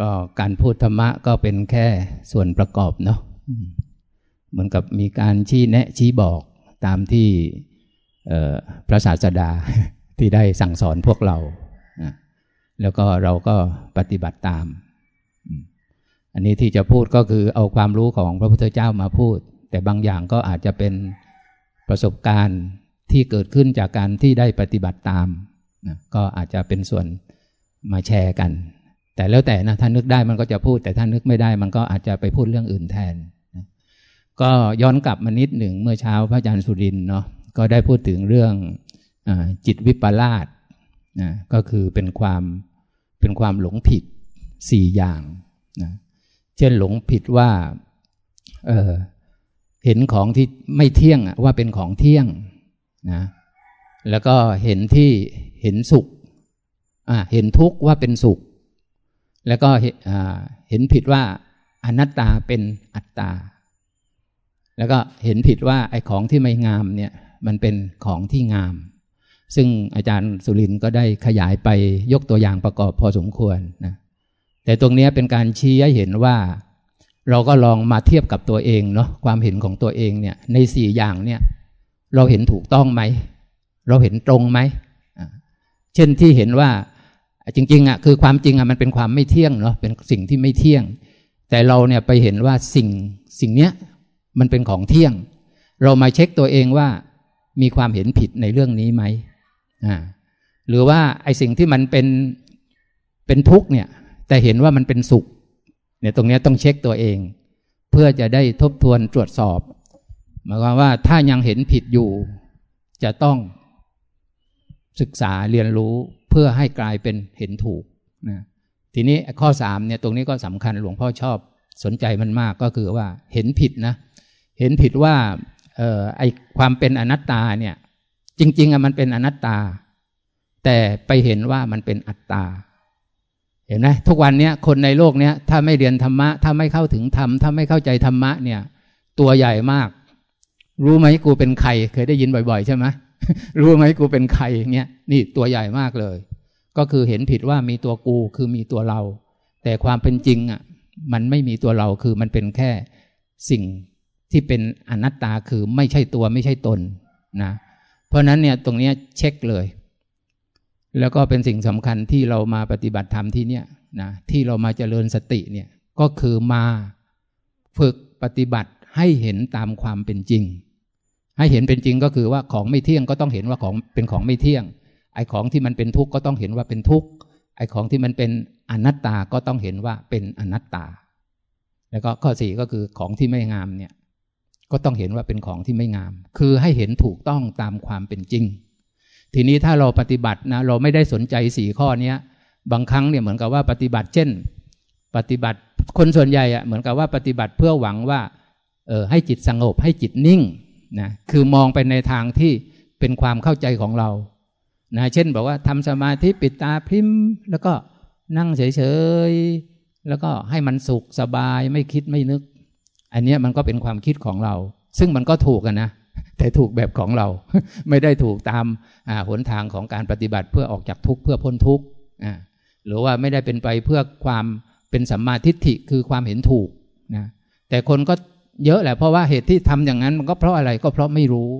ก็การพูดธรรมะก็เป็นแค่ส่วนประกอบเนาะเหมือนกับมีการชี้แนะชี้บอกตามที่พระศาสดาที่ได้สั่งสอนพวกเรา แล้วก็เราก็ปฏิบัติตาม อันนี้ที่จะพูดก็คือเอาความรู้ของพระพุทธเจ้ามาพูด แต่บางอย่างก็อาจจะเป็นประสบการณ์ที่เกิดขึ้นจากการที่ได้ปฏิบัติตาม ก็อาจจะเป็นส่วนมาแชร์กัน แต่แล้วแต่นะถ้านึกได้มันก็จะพูด แต่ถ้านึกไม่ได้มันก็อาจจะไปพูดเรื่องอื่นแทนนะก็ย้อนกลับมานิดหนึ่งเมื่อเช้าพระอาจารย์สุรินเนาะก็ได้พูดถึงเรื่องอจิตวิปลาสนะก็คือเป็นความเป็นความหลงผิดสี่อย่างนะเช่นหลงผิดว่าเเห็นของที่ไม่เที่ยงว่าเป็นของเที่ยงนะแล้วก็เห็นที่เห็นสุขเห็นทุกข์ว่าเป็นสุข แล้วก็เห็นผิดว่าอนัตตาเป็นอัตตา แล้วก็เห็นผิดว่าไอ้ของที่ไม่งามเนี่ยมันเป็นของที่งาม ซึ่งอาจารย์สุรินก็ได้ขยายไปยกตัวอย่างประกอบพอสมควรนะแต่ตรงนี้เป็นการชี้ให้เห็นว่า เราก็ลองมาเทียบกับตัวเองเนาะความเห็นของตัวเองเนี่ยในสี่อย่างเนี่ยเราเห็นถูกต้องไหม เราเห็นตรงไหม เช่นที่เห็นว่า จริงๆอะคือความจริงอะมันเป็นความไม่เที่ยงเนาะเป็นสิ่งที่ไม่เที่ยง แต่เราเนี่ยไปเห็นว่าสิ่งสิ่งเนี้ยมันเป็นของเที่ยง เรามาเช็คตัวเองว่ามีความเห็นผิดในเรื่องนี้ไหมอ่าหรือว่าไอ้สิ่งที่มันเป็นเป็นทุกข์เนี่ย แต่เห็นว่ามันเป็นสุข เนี่ยตรงนี้ต้องเช็คตัวเอง เพื่อจะได้ทบทวนตรวจสอบหมายความว่าถ้ายังเห็นผิดอยู่ จะต้องศึกษาเรียนรู้ เพื่อให้กลายเป็นเห็นถูกนะทีนี้ข้อสามเนี่ยตรงนี้ก็สำคัญหลวงพ่อชอบสนใจมันมากก็คือว่าเห็นผิดนะ เห็นผิดว่าเออไอความเป็นอนัตตาเนี่ย จริง ๆอะมันเป็นอนัตตา แต่ไปเห็นว่ามันเป็นอัตตา เห็นไหมทุกวันเนี้ยคนในโลกเนี้ยถ้าไม่เรียนธรรมะ ถ้าไม่เข้าถึงธรรม ถ้าไม่เข้าใจธรรมะเนี่ย ตัวใหญ่มาก รู้ไหมกูเป็นใคร เคยได้ยินบ่อย ๆ ใช่ไหม รู้ไหมกูเป็นใครเงี้ยนี่ตัวใหญ่มากเลย ก็คือเห็นผิดว่ามีตัวกูคือมีตัวเรา แต่ความเป็นจริงอะ มันไม่มีตัวเราคือมันเป็นแค่สิ่งที่เป็นอนัตตาคือไม่ใช่ตัวไม่ใช่ตนนะ เพราะนั้นเนี่ยตรงนี้เช็คเลย แล้วก็เป็นสิ่งสำคัญที่เรามาปฏิบัติธรรมที่เนี่ยนะที่เรามาเจริญสติเนี่ยก็คือมาฝึกปฏิบัติให้เห็นตามความเป็นจริง ให้เห็นเป็นจริงก็คือว่าของไม่เที่ยงก็ต้องเห็นว่าของเป็นของไม่เที่ยง ไอ้ของที่มันเป็นทุกข์ก็ต้องเห็นว่าเป็นทุกข์ ไอ้ของที่มันเป็นอนัตตาก็ต้องเห็นว่าเป็นอนัตตา แล้วก็ข้อสี่ก็คือของที่ไม่งามเนี่ย ก็ต้องเห็นว่าเป็นของที่ไม่งาม คือให้เห็นถูกต้องตามความเป็นจริง ทีนี้ถ้าเราปฏิบัตินะเราไม่ได้สนใจสี่ข้อเนี้ย บางครั้งเนี่ยเหมือนกับว่าปฏิบัติ เช่น ปฏิบัติคนส่วนใหญ่อะเหมือนกับว่าปฏิบัติเพื่อหวังว่าเออให้จิตสงบให้จิตนิ่ง นะคือมองไปในทางที่เป็นความเข้าใจของเรานะเช่นบอกว่าทำสมาธิปิดตาพริมแล้วก็นั่งเฉยๆ แล้วก็ให้มันสุขสบายไม่คิดไม่นึก อันนี้มันก็เป็นความคิดของเรา ซึ่งมันก็ถูกนะ แต่ถูกแบบของเรา ไม่ได้ถูกตามหนทางของการปฏิบัติเพื่อออกจากทุกข์เพื่อพ้นทุกข์หรือว่าไม่ได้เป็นไปเพื่อความเป็นสัมมาทิฏฐิคือความเห็นถูกนะแต่คนก็ เยอะแหละเพราะว่าเหตุที่ทำอย่างนั้นมันก็เพราะอะไรก็เพราะไม่รู้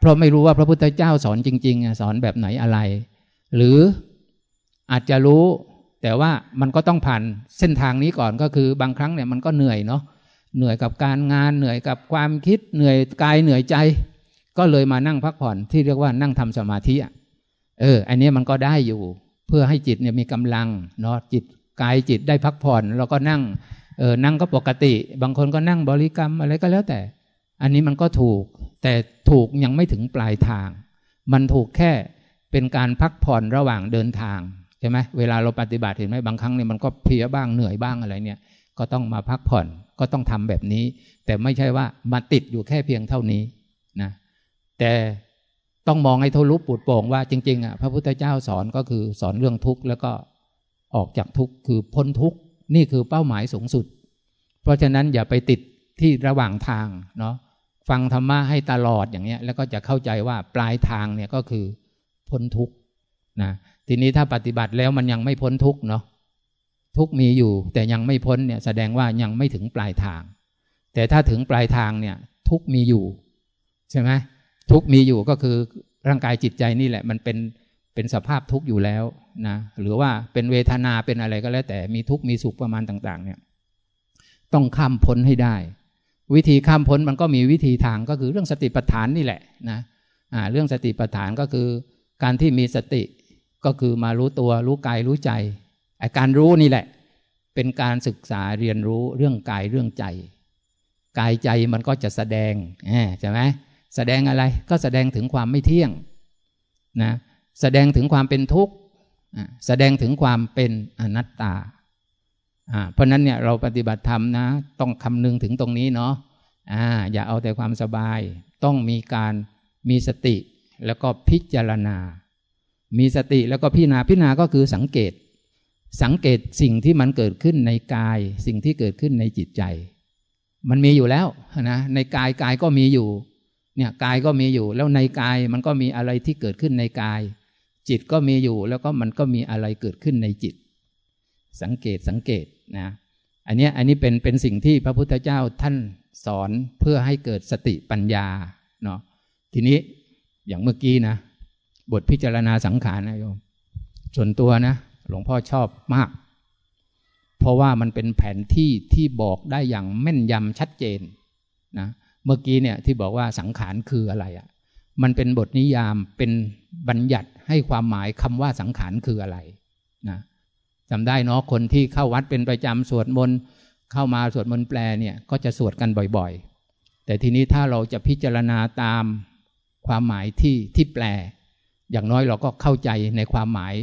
เพราะไม่รู้ว่าพระพุทธเจ้าสอนจริงๆสอนแบบไหนอะไร หรืออาจจะรู้ แต่ว่ามันก็ต้องผ่านเส้นทางนี้ก่อนก็คือบางครั้งเนี่ยมันก็เหนื่อยเนาะเหนื่อยกับการงานเหนื่อยกับความคิดเหนื่อยกายเหนื่อยใจ ก็เลยมานั่งพักผ่อนที่เรียกว่านั่งทำสมาธิเออ อันนี้มันก็ได้อยู่ เพื่อให้จิตเนี่ยมีกำลังเนาะจิตกายจิตได้พักผ่อน แล้วก็นั่ง เออนั่งก็ปกติ บางคนก็นั่งบริกรรมอะไรก็แล้วแต่ อันนี้มันก็ถูก แต่ถูกยังไม่ถึงปลายทาง มันถูกแค่เป็นการพักผ่อนระหว่างเดินทางใช่ไหมเวลาเราปฏิบัติเห็นไหมบางครั้งเนี่ยมันก็เพียบ้างเหนื่อยบ้างอะไรเนี่ย ก็ต้องมาพักผ่อนก็ต้องทำแบบนี้ แต่ไม่ใช่ว่ามาติดอยู่แค่เพียงเท่านี้นะแต่ต้องมองให้ทะลุปูดโป่งว่าจริงๆอะพระพุทธเจ้าสอนก็คือสอนเรื่องทุกข์แล้วก็ออกจากทุกข์คือพ้นทุกข์ นี่คือเป้าหมายสูงสุด เพราะฉะนั้นอย่าไปติดที่ระหว่างทางเนาะฟังธรรมะให้ตลอดอย่างเนี้ย แล้วก็จะเข้าใจว่าปลายทางเนี่ยก็คือพ้นทุกข์นะทีนี้ถ้าปฏิบัติแล้วมันยังไม่พ้นทุกข์เนาะทุกมีอยู่ แต่ยังไม่พ้นเนี่ยแสดงว่ายังไม่ถึงปลายทาง แต่ถ้าถึงปลายทางเนี่ย ทุกมีอยู่ ใช่ไหมทุกมีอยู่ก็คือร่างกายจิตใจนี่แหละ มันเป็น เป็นสภาพทุกข์อยู่แล้วนะหรือว่าเป็นเวทนาเป็นอะไรก็แล้ว แต่มีทุกข์มีสุขประมาณต่าง ๆ เนี่ย ต้องข้ามพ้นให้ได้ วิธีข้ามพ้นมันก็มีวิธีทางก็คือเรื่องสติปัฏฐานนี่แหละนะอ่าเรื่องสติปัฏฐานก็คือ การที่มีสติก็คือมารู้ตัวรู้กายรู้ใจไอการรู้นี่แหละ เป็นการศึกษาเรียนรู้เรื่องกายเรื่องใจ กายใจมันก็จะแสดงใช่ไหมแสดงอะไรก็แสดงถึงความไม่เที่ยงนะ แสดงถึงความเป็นทุกข์แสดงถึงความเป็นอนัตตา เพราะนั้นเนี่ยเราปฏิบัติธรรมนะ ต้องคำนึงถึงตรงนี้เนาะอย่าเอาแต่ความสบาย ต้องมีการมีสติแล้วก็พิจารณา มีสติแล้วก็พิจารณาพิจารณาก็คือสังเกต สังเกตสิ่งที่มันเกิดขึ้นในกาย สิ่งที่เกิดขึ้นในจิตใจ มันมีอยู่แล้วนะในกายกายก็มีอยู่เนี่ยกายก็มีอยู่ แล้วในกายมันก็มีอะไรที่เกิดขึ้นในกาย จิตก็มีอยู่แล้วก็มันก็มีอะไรเกิดขึ้นในจิต สังเกตสังเกตนะอันนี้อันนี้เป็นเป็นสิ่งที่พระพุทธเจ้าท่านสอนเพื่อให้เกิดสติปัญญาเนาะทีนี้อย่างเมื่อกี้นะ บทพิจารณาสังขารนะโยมส่วนตัวนะ หลวงพ่อชอบมาก เพราะว่ามันเป็นแผนที่ที่บอกได้อย่างแม่นยำชัดเจนนะเมื่อกี้เนี่ยที่บอกว่าสังขารคืออะไรอะ่ะมันเป็นบทนิยามเป็นบัญญัติ ให้ความหมายคำว่าสังขารคืออะไรนะจำได้เนาะคนที่เข้าวัดเป็นประจำสวดมนต์เข้ามาสวดมนต์แปลเนี่ยก็จะสวดกันบ่อยๆ แต่ทีนี้ถ้าเราจะพิจารณาตามความหมายที่ที่แปล อย่างน้อยเราก็เข้าใจในความหมาย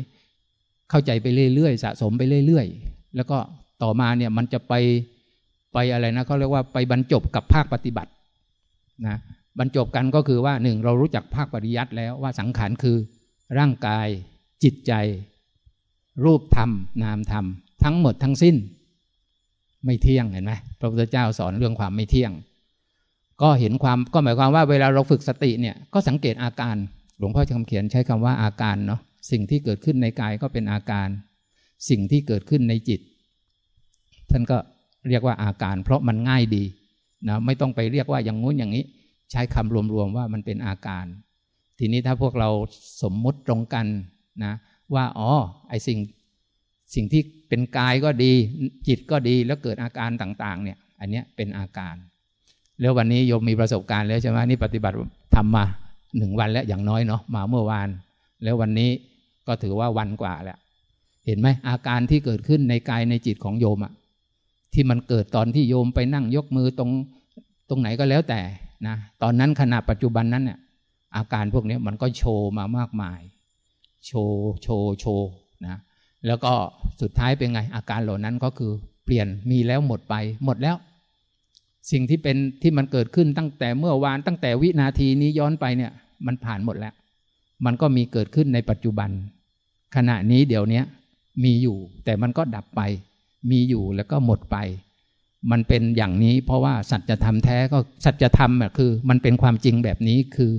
เข้าใจไปเรื่อยๆ สะสมไปเรื่อยๆ แล้วก็ต่อมาเนี่ยมันจะไปไปอะไรนะเขาเรียกว่าไปบรรจบกับภาคปฏิบัตินะบรรจบกันก็คือว่าหนึ่งเรารู้จักภาคปริยัติแล้วว่าสังขารคือ ร่างกาย จิตใจ รูปธรรม นามธรรม ทั้งหมดทั้งสิ้น ไม่เที่ยงเห็นไหมพระพุทธเจ้าสอนเรื่องความไม่เที่ยง ก็เห็นความก็หมายความว่าเวลาเราฝึกสติเนี่ยก็สังเกตอาการ หลวงพ่อคำเขียนใช้คำว่าอาการเนาะสิ่งที่เกิดขึ้นในกายก็เป็นอาการ สิ่งที่เกิดขึ้นในจิต ท่านก็เรียกว่าอาการ เพราะมันง่ายดีนะไม่ต้องไปเรียกว่าอย่างงู้นอย่างนี้ ใช้คำรวมๆว่ามันเป็นอาการ ทีนี้ถ้าพวกเราสมมุติตรงกันนะว่าอ๋อไอสิ่งสิ่งที่เป็นกายก็ดี จิตก็ดีแล้วเกิดอาการต่าง ๆ เนี่ย อันเนี้ยเป็นอาการ แล้ววันนี้โยมมีประสบการณ์แล้วใช่ไหมนี่ปฏิบัติทำมาหนึ่งวันแล้วอย่างน้อยเนาะมาเมื่อวาน แล้ววันนี้ก็ถือว่าวันกว่าแล้ว เห็นไหมอาการที่เกิดขึ้นในกายในจิตของโยมอะที่มันเกิดตอนที่โยมไปนั่งยกมือตรงตรงไหนก็แล้วแต่นะตอนนั้นขณะปัจจุบันนั้นเนี่ย อาการพวกนี้มันก็โชว์มามากมาย โชว์โชว์โชว์นะแล้วก็สุดท้ายเป็นไง อาการเหล่านั้นก็คือเปลี่ยนมีแล้วหมดไปหมดแล้ว สิ่งที่เป็นที่มันเกิดขึ้นตั้งแต่เมื่อวานตั้งแต่วินาทีนี้ย้อนไปเนี่ย มันผ่านหมดแล้ว มันก็มีเกิดขึ้นในปัจจุบัน ขณะนี้เดี๋ยวนี้มีอยู่ แต่มันก็ดับไป มีอยู่แล้วก็หมดไป มันเป็นอย่างนี้ เพราะว่าสัจธรรมแท้ก็สัจธรรมคือ มันเป็นความจริงแบบนี้คือ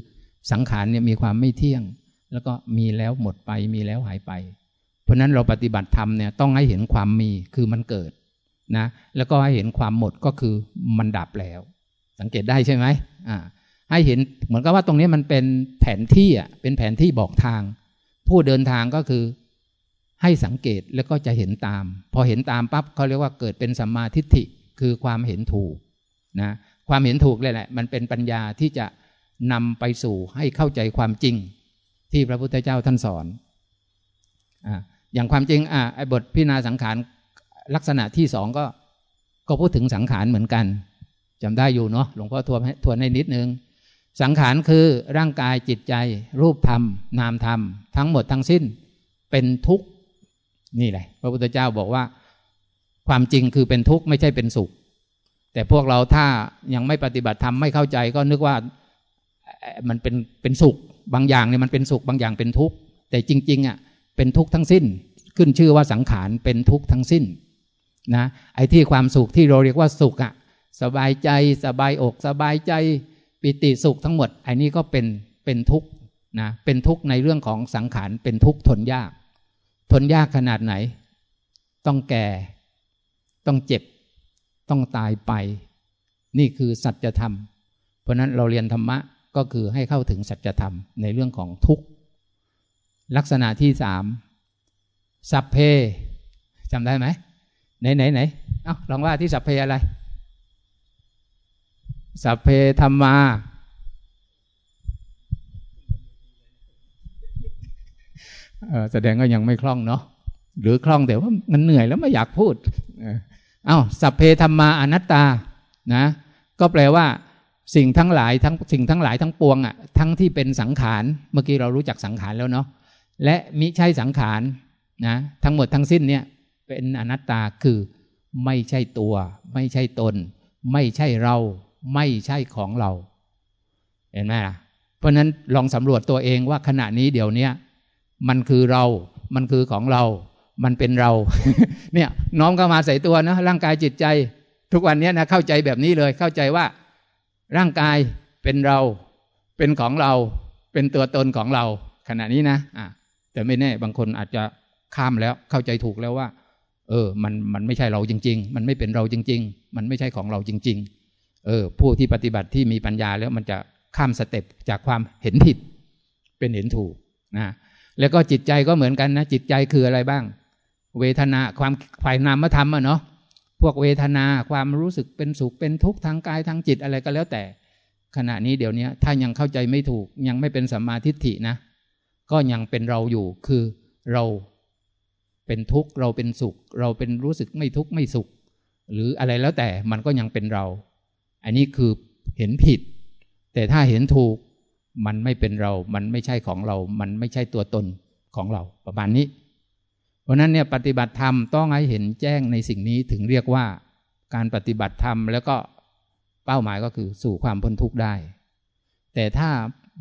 สังขารเนี่ยมีความไม่เที่ยง แล้วก็มีแล้วหมดไปมีแล้วหายไป เพราะนั้นเราปฏิบัติธรรมเนี่ยต้องให้เห็นความมีคือมันเกิดนะแล้วก็ให้เห็นความหมดก็คือมันดับแล้ว สังเกตได้ใช่ไหมอ่าให้เห็นเหมือนกับว่าตรงนี้มันเป็นแผนที่อะเป็นแผนที่บอกทาง ผู้เดินทางก็คือให้สังเกตแล้วก็จะเห็นตาม พอเห็นตามปั๊บเขาเรียกว่าเกิดเป็นสัมมาทิฏฐิคือความเห็นถูกนะความเห็นถูกเลยแหละ มันเป็นปัญญาที่จะ นำไปสู่ให้เข้าใจความจริงที่พระพุทธเจ้าท่านสอนอ่าอย่างความจริงอ่าไอ้บทพิจารณาสังขารลักษณะที่สองก็ก็พูดถึงสังขารเหมือนกันจำได้อยู่เนาะหลวงพ่อทวนทวนให้นิดนึง สังขารคือร่างกายจิตใจ รูปธรรม นามธรรม ทั้งหมดทั้งสิ้นเป็นทุกข์นี่แหละ พระพุทธเจ้าบอกว่า ความจริงคือเป็นทุกข์ไม่ใช่เป็นสุข แต่พวกเราถ้ายังไม่ปฏิบัติธรรมไม่เข้าใจก็นึกว่า มันเป็นเป็นสุขบางอย่างเนี่ยมันเป็นสุขบางอย่างเป็นทุกข์แต่จริงๆอะเป็นทุกข์ทั้งสิ้น ขึ้นชื่อว่าสังขารเป็นทุกข์ทั้งสิ้นนะไอ้ที่ความสุขที่เราเรียกว่าสุขอะสบายใจสบายอกสบายใจปิติสุขทั้งหมดไอ้นี้ก็เป็นเป็นทุกข์นะเป็นทุกข์ในเรื่องของสังขารเป็นทุกข์ทนยาก ทนยากขนาดไหน ต้องแก่ ต้องเจ็บ ต้องตายไป นี่คือสัจธรรม เพราะนั้นเราเรียนธรรมะ ก็คือให้เข้าถึงสัจธรรมในเรื่องของทุกข์ ลักษณะที่สามสัพเพจำได้ไหมไหนไหนไหนเอาลองว่าที่สัพเพอะไร สัพเพธรรมา แสดงก็ยังไม่คล่องเนาะหรือคล่องแต่ว่ามันเหนื่อยแล้วไม่อยากพูด เอา้าสัพเพธรรมาอนัตตานะ ก็แปลว่า สิ่งทั้งหลายทั้งสิ่งทั้งหลายทั้งปวงอะทั้งที่เป็นสังขารเมื่อกี้เรารู้จักสังขารแล้วเนาะและมิใช่สังขารนะทั้งหมดทั้งสิ้นเนี่ยเป็นอนัตตาคือไม่ใช่ตัว ไม่ใช่ตน ไม่ใช่เราไม่ใช่ของเรา เห็นไหมล่ะเพราะนั้นลองสำรวจตัวเองว่าขณะนี้เดี๋ยวนี้มันคือเรา มันคือของเรา มันเป็นเรา เนี่ยน้อมเข้ามาใส่ตัวนะร่างกายจิตใจ ทุกวันนี้นะเข้าใจแบบนี้เลยเข้าใจว่า ร่างกายเป็นเราเป็นของเรา เป็นตัวตนของเรา ขณะนี้นะอะแต่ไม่แน่บางคนอาจจะข้ามแล้วเข้าใจถูกแล้วว่า เออ มันมันไม่ใช่เราจริง ๆ มันไม่เป็นเราจริง ๆ มันไม่ใช่ของเราจริง ๆ เออ ผู้ที่ปฏิบัติที่มีปัญญาแล้วมันจะข้ามสเต็ปจากความเห็นผิด เป็นเห็นถูกนะแล้วก็จิตใจก็เหมือนกันนะจิตใจคืออะไรบ้าง เวทนาความฝ่ายนามธรรมอะเนาะ พวกเวทนาความรู้สึกเป็นสุขเป็นทุกข์ทางกายทางจิตอะไรก็แล้วแต่ ขณะนี้เดี๋ยวนี้ถ้ายังเข้าใจไม่ถูกยังไม่เป็นสัมมาทิฏฐินะ ก็ยังเป็นเราอยู่คือเราเป็นทุกข์เราเป็นสุข เราเป็นรู้สึกไม่ทุกข์ไม่สุข หรืออะไรแล้วแต่มันก็ยังเป็นเรา อันนี้คือเห็นผิด แต่ถ้าเห็นถูกมันไม่เป็นเรา มันไม่ใช่ของเรา มันไม่ใช่ตัวตนของเราประมาณนี้ เพราะนั้นเนี่ยปฏิบัติธรรมต้องให้เห็นแจ้งในสิ่งนี้ถึงเรียกว่าการปฏิบัติธรรมแล้วก็เป้าหมายก็คือสู่ความพ้นทุกข์ได้ แต่ถ้า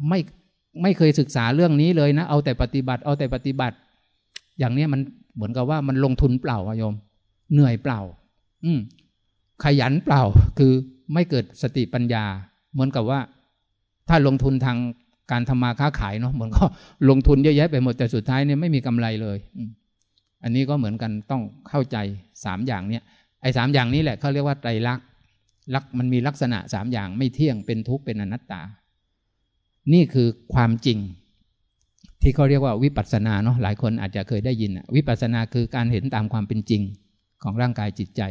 ไม่ไม่เคยศึกษาเรื่องนี้เลยนะ เอาแต่ปฏิบัติเอาแต่ปฏิบัติ อย่างนี้มันเหมือนกับว่ามันลงทุนเปล่าโยม เหนื่อยเปล่า อืมขยันเปล่าคือไม่เกิดสติปัญญา เหมือนกับว่า ถ้าลงทุนทางการทำมาค้าขายเนาะเหมือนก็ลงทุนเยอะแยะไปหมดแต่สุดท้ายเนี่ยไม่มีกำไรเลย อันนี้ก็เหมือนกันต้องเข้าใจสามอย่างเนี้ยไอ้สามอย่างนี้แหละเขาเรียกว่าไตรลักษณ์ลักมันมีลักษณะสามอย่างไม่เที่ยงเป็นทุกข์เป็นอนัตตา นี่คือความจริง ที่เขาเรียกว่าวิปัสสนาเนาะหลายคนอาจจะเคยได้ยินวิปัสสนาคือการเห็นตามความเป็นจริงของร่างกายจิตใจ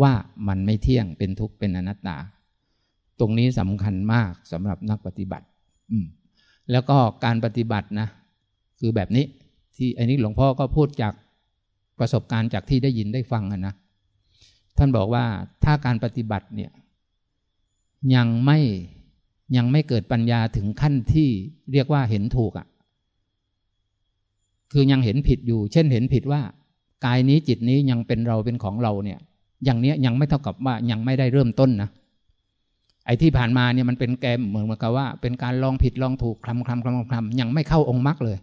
ว่ามันไม่เที่ยงเป็นทุกข์เป็นอนัตตา ตรงนี้สำคัญมากสำหรับนักปฏิบัติ อืมแล้วก็การปฏิบัตินะ คือแบบนี้ที่อันนี้หลวงพ่อก็พูดจาก ประสบการณ์จากที่ได้ยินได้ฟังนะท่านบอกว่าถ้าการปฏิบัติเนี่ยยังไม่ยังไม่เกิดปัญญาถึงขั้นที่เรียกว่าเห็นถูกอะ่ะ คือยังเห็นผิดอยู่ เช่นเห็นผิดว่า กายนี้จิตนี้ยังเป็นเราเป็นของเราเนี่ย อย่างเนี้ยยังไม่เท่ากับว่ายังไม่ได้เริ่มต้นนะไอ้ที่ผ่านมาเนี่ยมันเป็นแกมเหมือนกับว่า เป็นการลองผิดลองถูกคลำคลำคลำคลำยังไม่เข้าองค์มรรคเลย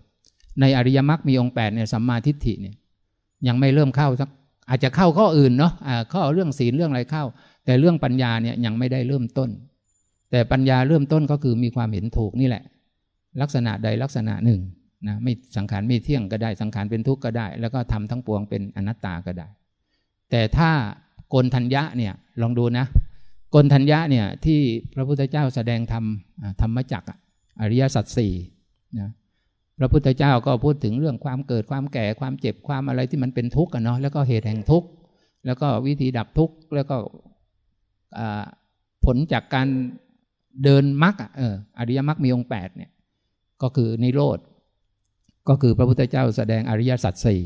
ในอริยมรรคมีองค์แปดเนี่ยสัมมาทิฏฐิเนี่ย ยังไม่เริ่มเข้าสักอาจจะเข้าข้ออื่นเนาะข้อเรื่องศีลเรื่องอะไรเข้า แต่เรื่องปัญญาเนี่ยยังไม่ได้เริ่มต้น แต่ปัญญาเริ่มต้นก็คือมีความเห็นถูกนี่แหละ ลักษณะใดลักษณะหนึ่งนะไม่สังขารไม่เที่ยงก็ได้ สังขารเป็นทุกข์ก็ได้ แล้วก็ทำทั้งปวงเป็นอนัตตาก็ได้ แต่ถ้าโกนทัญญะเนี่ยลองดูนะกนทัญญะเนี่ยที่พระพุทธเจ้าแสดงธรรมธรรมจักอริยสัจสี่นะ พระพุทธเจ้าก็พูดถึงเรื่องความเกิดความแก่ความเจ็บความอะไรที่มันเป็นทุกข์กันเนาะแล้วก็เหตุแห่งทุกข์แล้วก็วิธีดับทุกข์แล้วก็ผลจากการเดินมรรคเอออริยมรรคมีองค์แปดเนี่ยก็คือนิโรธก็คือพระพุทธเจ้าแสดงอริยสัจสี่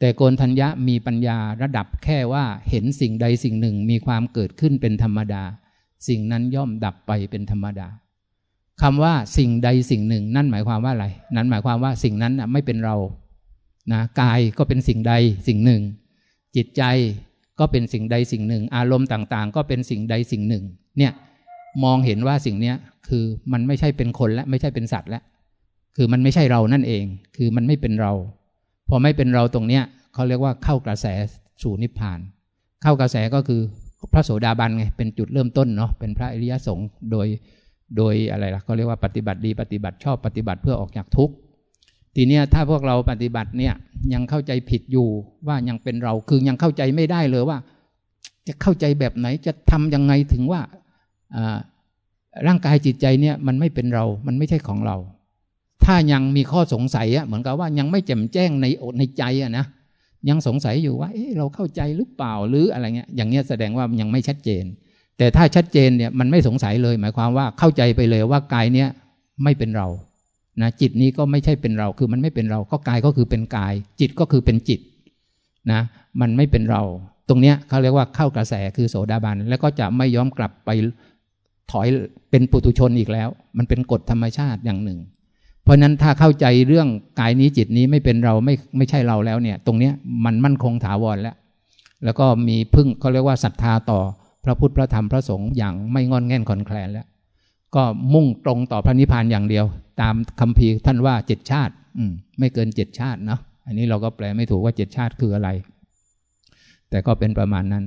แต่โกนทัญญะมีปัญญาระดับแค่ว่าเห็นสิ่งใดสิ่งหนึ่งมีความเกิดขึ้นเป็นธรรมดา สิ่งนั้นย่อมดับไปเป็นธรรมดา คำว่าสิ่งใดสิ่งหนึ่ง นั่นหมายความว่าอะไร นั้นหมายความว่าสิ่งนั้นไม่เป็นเรานะกายก็เป็นสิ่งใดสิ่งหนึ่ง จิตใจก็เป็นสิ่งใดสิ่งหนึ่ง อารมณ์ต่างๆ ก็เป็นสิ่งใดสิ่งหนึ่ง เนี่ยมองเห็นว่าสิ่งเนี้ยคือมันไม่ใช่เป็นคนและไม่ใช่เป็นสัตว์แล้วคือมันไม่ใช่เรานั่นเอง คือมันไม่เป็นเรา พอไม่เป็นเราตรงเนี้ยเขาเรียกว่าเข้ากระแสสู่นิพพาน เข้ากระแสก็คือพระโสดาบันไงเป็นจุดเริ่มต้นเนาะเป็นพระอริยสงฆ์โดย โดยอะไรล่ะเขาเรียกว่าปฏิบัติดีปฏิบัติชอบปฏิบัติเพื่อออกจากทุกข์ทีเนี้ยถ้าพวกเราปฏิบัติเนี่ยยังเข้าใจผิดอยู่ว่ายังเป็นเราคือยังเข้าใจไม่ได้เลยว่า จะเข้าใจแบบไหนจะทำยังไงถึงว่าร่างกายจิตใจเนี่ยมันไม่เป็นเรา มันไม่ใช่ของเรา ถ้ายังมีข้อสงสัยอะเหมือนกับว่ายังไม่แจ่มแจ้งในในใจอะนะยังสงสัยอยู่ว่าเอ๊ะเราเข้าใจหรือเปล่าหรืออะไรเงี้ยอย่างเงี้ยแสดงว่ายังไม่ชัดเจน แต่ถ้าชัดเจนเนี่ยมันไม่สงสัยเลย หมายความว่าเข้าใจไปเลยว่ากายเนี้ยไม่เป็นเรานะจิตนี้ก็ไม่ใช่เป็นเราคือมันไม่เป็นเราก็กายก็คือเป็นกาย จิตก็คือเป็นจิตนะมันไม่เป็นเรา ตรงเนี้ยเขาเรียกว่าเข้ากระแสคือโสดาบัน แล้วก็จะไม่ย้อมกลับไปถอยเป็นปุถุชนอีกแล้ว มันเป็นกฎธรรมชาติอย่างหนึ่ง เพราะนั้นถ้าเข้าใจเรื่องกายนี้จิตนี้ไม่เป็นเราไม่ไม่ใช่เราแล้วเนี่ย ตรงเนี้ยมันมั่นคงถาวรแล้ว แล้วก็มีพึ่งเขาเรียกว่าศรัทธาต่อ พระพุทธพระธรรมพระสงฆ์อย่างไม่งอนแง่นคอนแคลนแล้ว ก็มุ่งตรงต่อพระนิพพานอย่างเดียว ตามคำพีท่านว่าเจ็ดชาติ อืม ไม่เกินเจ็ดชาติเนาะอันนี้เราก็แปลไม่ถูกว่าเจ็ดชาติคืออะไร แต่ก็เป็นประมาณนั้น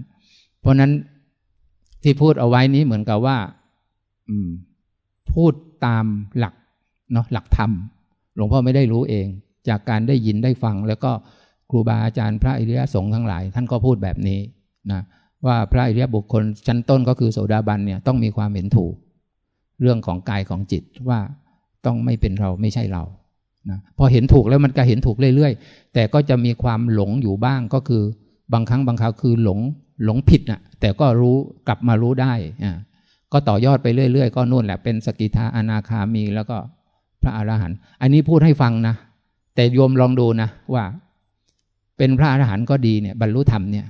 เพราะนั้นที่พูดเอาไว้นี้เหมือนกับว่า อืม พูดตามหลักเนาะหลักธรรมหลวงพ่อไม่ได้รู้เอง จากการได้ยินได้ฟัง แล้วก็ครูบาอาจารย์พระอิริยสงฆ์ทั้งหลาย ท่านก็พูดแบบนี้นะ ว่าพระอริยบุคคลชั้นต้นก็คือโสดาบันเนี่ยต้องมีความเห็นถูก เรื่องของกายของจิตว่าต้องไม่เป็นเราไม่ใช่เรานะพอเห็นถูกแล้วมันก็เห็นถูกเรื่อยๆ แต่ก็จะมีความหลงอยู่บ้างก็คือบางครั้งบางคราวคือหลงหลงผิดนะ่ะแต่ก็รู้กลับมารู้ได้อ่าก็ต่อยอดไปเรื่อยๆ ก็นู่นแหละเป็นสกิทาอนาคามีแล้วก็พระอรหันต์อันนี้พูดให้ฟังนะ แต่โยมลองดูนะว่า เป็นพระอรหันต์ก็ดีเนี่ยบรรลุธรรมเนี่ย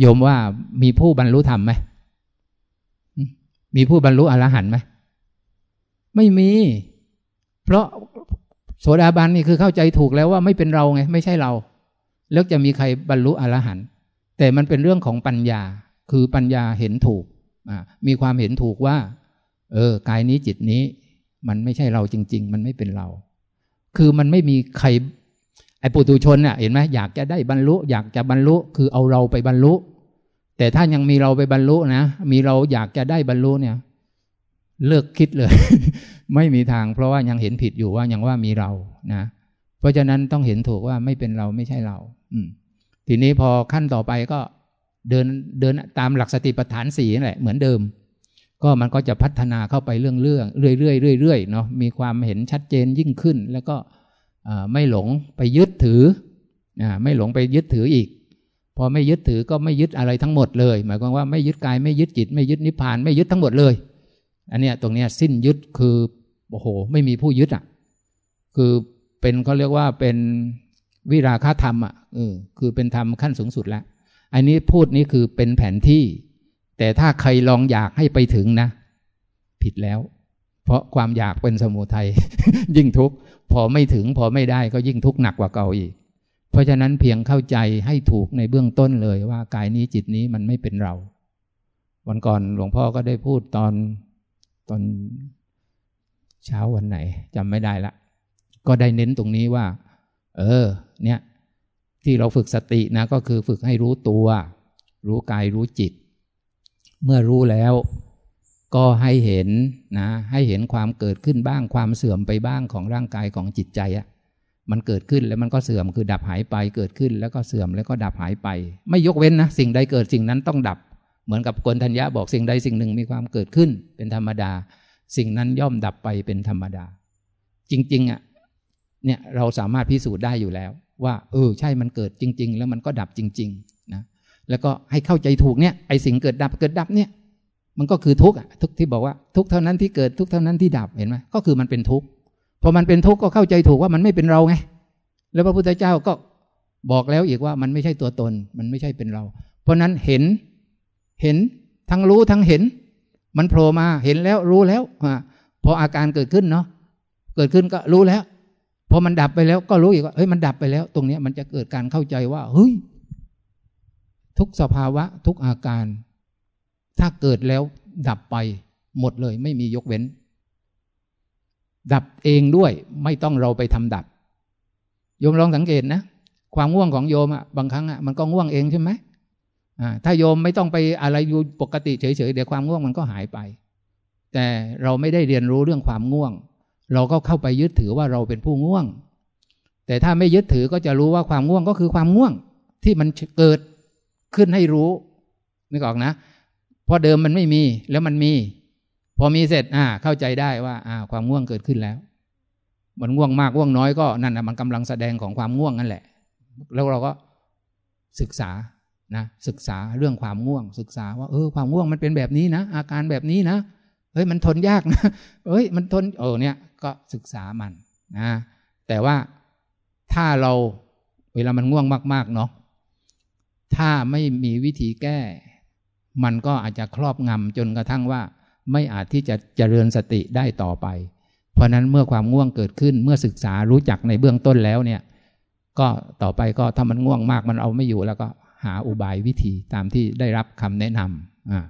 โยมว่ามีผู้บรรลุธรรมไหมมีผู้บรรลุอรหันต์ไหมไม่มี เพราะโสดาบันนี่คือเข้าใจถูกแล้วว่าไม่เป็นเราไง ไม่ใช่เรา แล้วจะมีใครบรรลุอรหันต์แต่มันเป็นเรื่องของปัญญา คือปัญญาเห็นถูกมีความเห็นถูกว่า เออกายนี้จิตนี้ มันไม่ใช่เราจริง ๆ มันไม่เป็นเรา คือมันไม่มีใคร ไอ้ปุถุชนเนี่ยเห็นไหมอยากจะได้บรรลุ อยากจะบรรลุคือเอาเราไปบรรลุ แต่ถ้ายังมีเราไปบรรลุนะมีเราอยากจะได้บรรลุเนี่ย เลิกคิดเลย ไม่มีทาง เพราะว่ายังเห็นผิดอยู่ว่ายังว่ามีเรานะ เพราะฉะนั้นต้องเห็นถูกว่าไม่เป็นเราไม่ใช่เรา อืม ทีนี้พอขั้นต่อไปก็เดินเดินตามหลักสติปัฏฐานสี่นั่นแหละเหมือนเดิม ก็มันก็จะพัฒนาเข้าไปเรื่องเรื่องเรื่อยเรื่อยเรื่อยเนาะมีความเห็นชัดเจนยิ่งขึ้น แล้วก็ ไม่หลงไปยึดถือไม่หลงไปยึดถืออีก พอไม่ยึดถือก็ไม่ยึดอะไรทั้งหมดเลย หมายความว่าไม่ยึดกายไม่ยึดจิต ไม่ยึดนิพพานไม่ยึดทั้งหมดเลย อันเนี้ยตรงเนี้ยสิ้นยึดคือโอ้โหไม่มีผู้ยึดอะคือเป็นเขาเรียกว่าเป็นวิราคธรรมอะเออคือเป็นธรรมขั้นสูงสุดแล้ว อันนี้พูดนี้คือเป็นแผนที่ แต่ถ้าใครลองอยากให้ไปถึงนะ ผิดแล้ว เพราะความอยากเป็นสมุทัยยิ่งทุกข์ พอไม่ถึงพอไม่ได้ก็ยิ่งทุกข์หนักกว่าเก่าอีก เพราะฉะนั้นเพียงเข้าใจให้ถูกในเบื้องต้นเลยว่ากายนี้จิตนี้มันไม่เป็นเรา วันก่อนหลวงพ่อก็ได้พูดตอนตอนเช้าวันไหนจำไม่ได้ละ ก็ได้เน้นตรงนี้ว่า เออ เนี่ย ที่เราฝึกสตินะก็คือฝึกให้รู้ตัว รู้กายรู้จิต เมื่อรู้แล้ว ก็ให้เห็นนะให้เห็นความเกิดขึ้นบ้างความเสื่อมไปบ้างของร่างกายของจิตใจอะมันเกิดขึ้นแล้วมันก็เสื่อมคือดับหายไปเกิดขึ้น แล้วก็เสื่อมแล้วก็ดับหายไป ไม่ยกเว้นนะสิ่งใดเกิดสิ่งนั้นต้องดับ เหมือนกับกนทัญญาบอกสิ่งใดสิ่งหนึ่งมีความเกิดขึ้น เป็นธรรมดา สิ่งนั้นย่อมดับไปเป็นธรรมดา จริงๆอะเนี่ยเราสามารถพิสูจน์ได้อยู่แล้ว ว่าเออใช่มันเกิดจริง ๆ แล้วมันก็ดับจริง ๆ นะแล้วก็ให้เข้าใจถูกเนี่ยไอสิ่งเกิดดับเกิดดับเนี่ย มันก็คือทุกข์อะทุกที่บอกว่าทุกเท่านั้นที่เกิดทุกเท่านั้นที่ดับเห็นไหมก็คือมันเป็นทุกข์พอมันเป็นทุกข์ก็เข้าใจถูกว่ามันไม่เป็นเราไงแล้วพระพุทธเจ้าก็บอกแล้วอีกว่ามันไม่ใช่ตัวตน มันไม่ใช่เป็นเรา เพราะนั้นเห็นเห็นทั้งรู้ทั้งเห็น มันโผล่มาเห็นแล้วรู้แล้วพออาการเกิดขึ้นเนาะเกิดขึ้นก็รู้แล้วพอมันดับไปแล้วก็รู้อีกว่าเฮ้ยมันดับไปแล้ว ตรงนี้มันจะเกิดการเข้าใจว่าเฮ้ยทุกสภาวะทุกอาการ ถ้าเกิดแล้วดับไปหมดเลยไม่มียกเว้น ดับเองด้วยไม่ต้องเราไปทำดับ โยมลองสังเกตนะ ความง่วงของโยมอะบางครั้งอะมันก็ง่วงเองใช่ไหมถ้าโยมไม่ต้องไปอะไรอยู่ปกติเฉยๆเดี๋ยวความง่วงมันก็หายไป แต่เราไม่ได้เรียนรู้เรื่องความง่วง เราก็เข้าไปยึดถือว่าเราเป็นผู้ง่วง แต่ถ้าไม่ยึดถือก็จะรู้ว่าความง่วงก็คือความง่วงที่มันเกิดขึ้นให้รู้นึกออกนะ เพราะเดิมมันไม่มีแล้วมันมี พอมีเสร็จอ่าเข้าใจได้ว่าอ่าความง่วงเกิดขึ้นแล้ว มันง่วงมากง่วงน้อยก็นั่นนะมันกำลังแสดงของความง่วงนั่นแหละ แล้วเราก็ศึกษานะศึกษาเรื่องความง่วง ศึกษาว่าเออความง่วงมันเป็นแบบนี้นะ อาการแบบนี้นะเฮ้ยมันทนยากนะเฮ้ยมันทนเออเนี่ยก็ศึกษามันนะแต่ว่าถ้าเราเวลามันง่วงมาก ๆ เนาะถ้าไม่มีวิธีแก้ มันก็อาจจะครอบงำจนกระทั่งว่า ไม่อาจที่จะเจริญสติได้ต่อไป เพราะนั้นเมื่อความง่วงเกิดขึ้นเมื่อศึกษารู้จักในเบื้องต้นแล้วเนี่ย ก็ต่อไปก็ถ้ามันง่วงมากมันเอาไม่อยู่ แล้วก็หาอุบายวิธีตามที่ได้รับคำแนะนำอ่า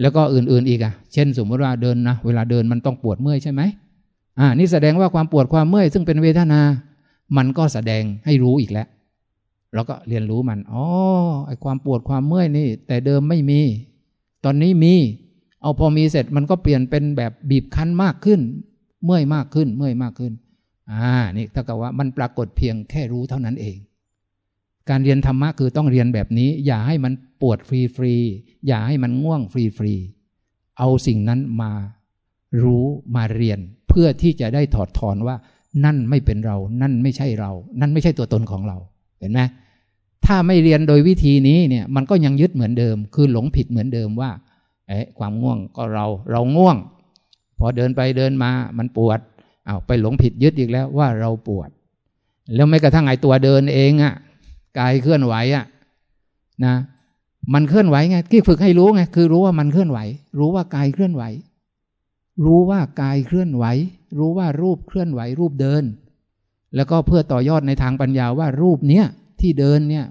แล้วก็อื่นๆอีกอะเช่น สมมติว่าเดินนะเวลาเดินมันต้องปวดเมื่อยใช่ไหมอ่า นี่แสดงว่าความปวดความเมื่อยซึ่งเป็นเวทนา มันก็แสดงให้รู้อีกแล้ว เราก็เรียนรู้มัน อ๋อ ไอความปวดความเมื่อยนี่ แต่เดิมไม่มี ตอนนี้มี เอาพอมีเสร็จมันก็เปลี่ยนเป็นแบบบีบคั้นมากขึ้น เมื่อยมากขึ้น เมื่อยมากขึ้น อ่า นี่ถ้ากับว่ามันปรากฏเพียงแค่รู้เท่านั้นเอง การเรียนธรรมะคือต้องเรียนแบบนี้ อย่าให้มันปวดฟรีฟรีอย่าให้มันง่วงฟรีฟรีเอาสิ่งนั้นมารู้มาเรียน เพื่อที่จะได้ถอดถอนว่า นั่นไม่เป็นเรา นั่นไม่ใช่เรา นั่นไม่ใช่ตัวตนของเรา ห็นไหมถ้าไม่เรียนโดยวิธีนี้เนี่ยมันก็ยังยึดเหมือนเดิม คือหลงผิดเหมือนเดิมว่าเอ๊ะความง่วงก็เราเราง่วง พอเดินไปเดินมามันปวดเอาไปหลงผิดยึดอีกแล้วว่าเราปวด แล้วไม่กระทั่งไอ้ตัวเดินเองอะ่ะกายเคลื่อนไหวอะนะ มันเคลื่อนไหวไงที่ฝึกให้รู้ไงคือรู้ว่ามันเคลื่อนไหว รู้ว่ากายเคลื่อนไหว รู้ว่ากายเคลื่อนไหว รู้ว่ารูปเคลื่อนไหวรูปเดิน แล้วก็เพื่อต่อยอดในทางปัญญาว่ารูปเนี้ยที่เดินเนี่ย